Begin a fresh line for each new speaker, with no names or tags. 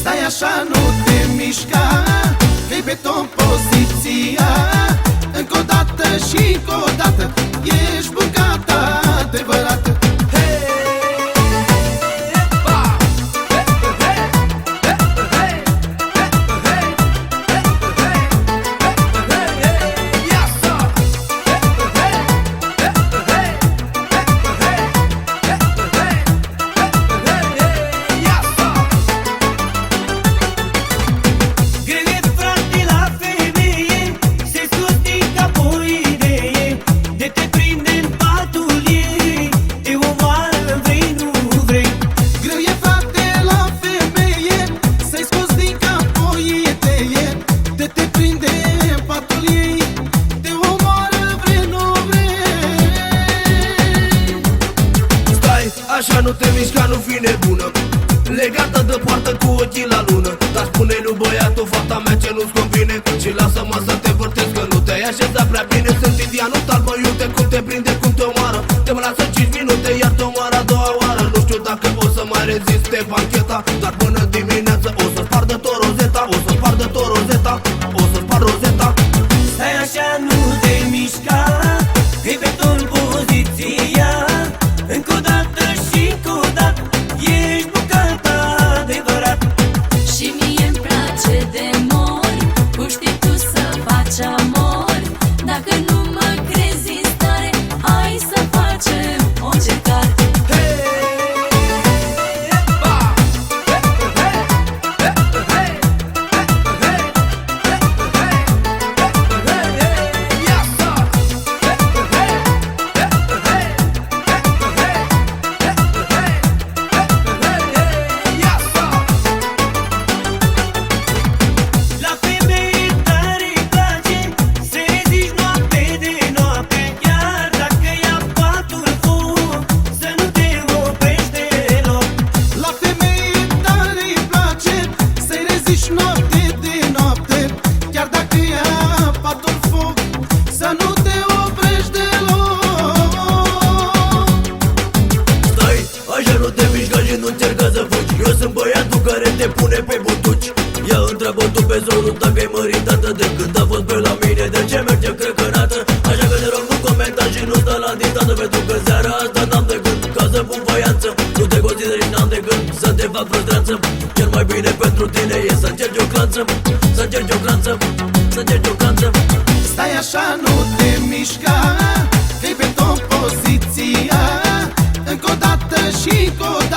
Stai așa, nu te mișca Că-i pe tot poziția
așa nu te mișca, nu fi nebună. Legată de poartă cu ochii la lună. Dar spune lui băiatul, fata mea ce nu-ți convine? Și lasă-mă să te vârtesc că nu te-ai așezat prea bine. Sunt indianul tal, mă iute cum te prinde, cum te omoară. Te lasă 5 minute, iar te omoară o
dată
băiatul care te pune pe butuci Ia întreabă tu pe zorul dacă ai măritată De când a fost pe la mine, de ce merge crăcănată Așa că te rog nu comenta și nu sta la distanță Pentru că seara asta n-am de gând ca să pun voianță. Nu te consideri și n-am de gând să te fac frustranță. Cel mai bine pentru tine e să încerci o clanță. Să încerci o clanță, să încerci o clanță.
Stai așa, nu te mișca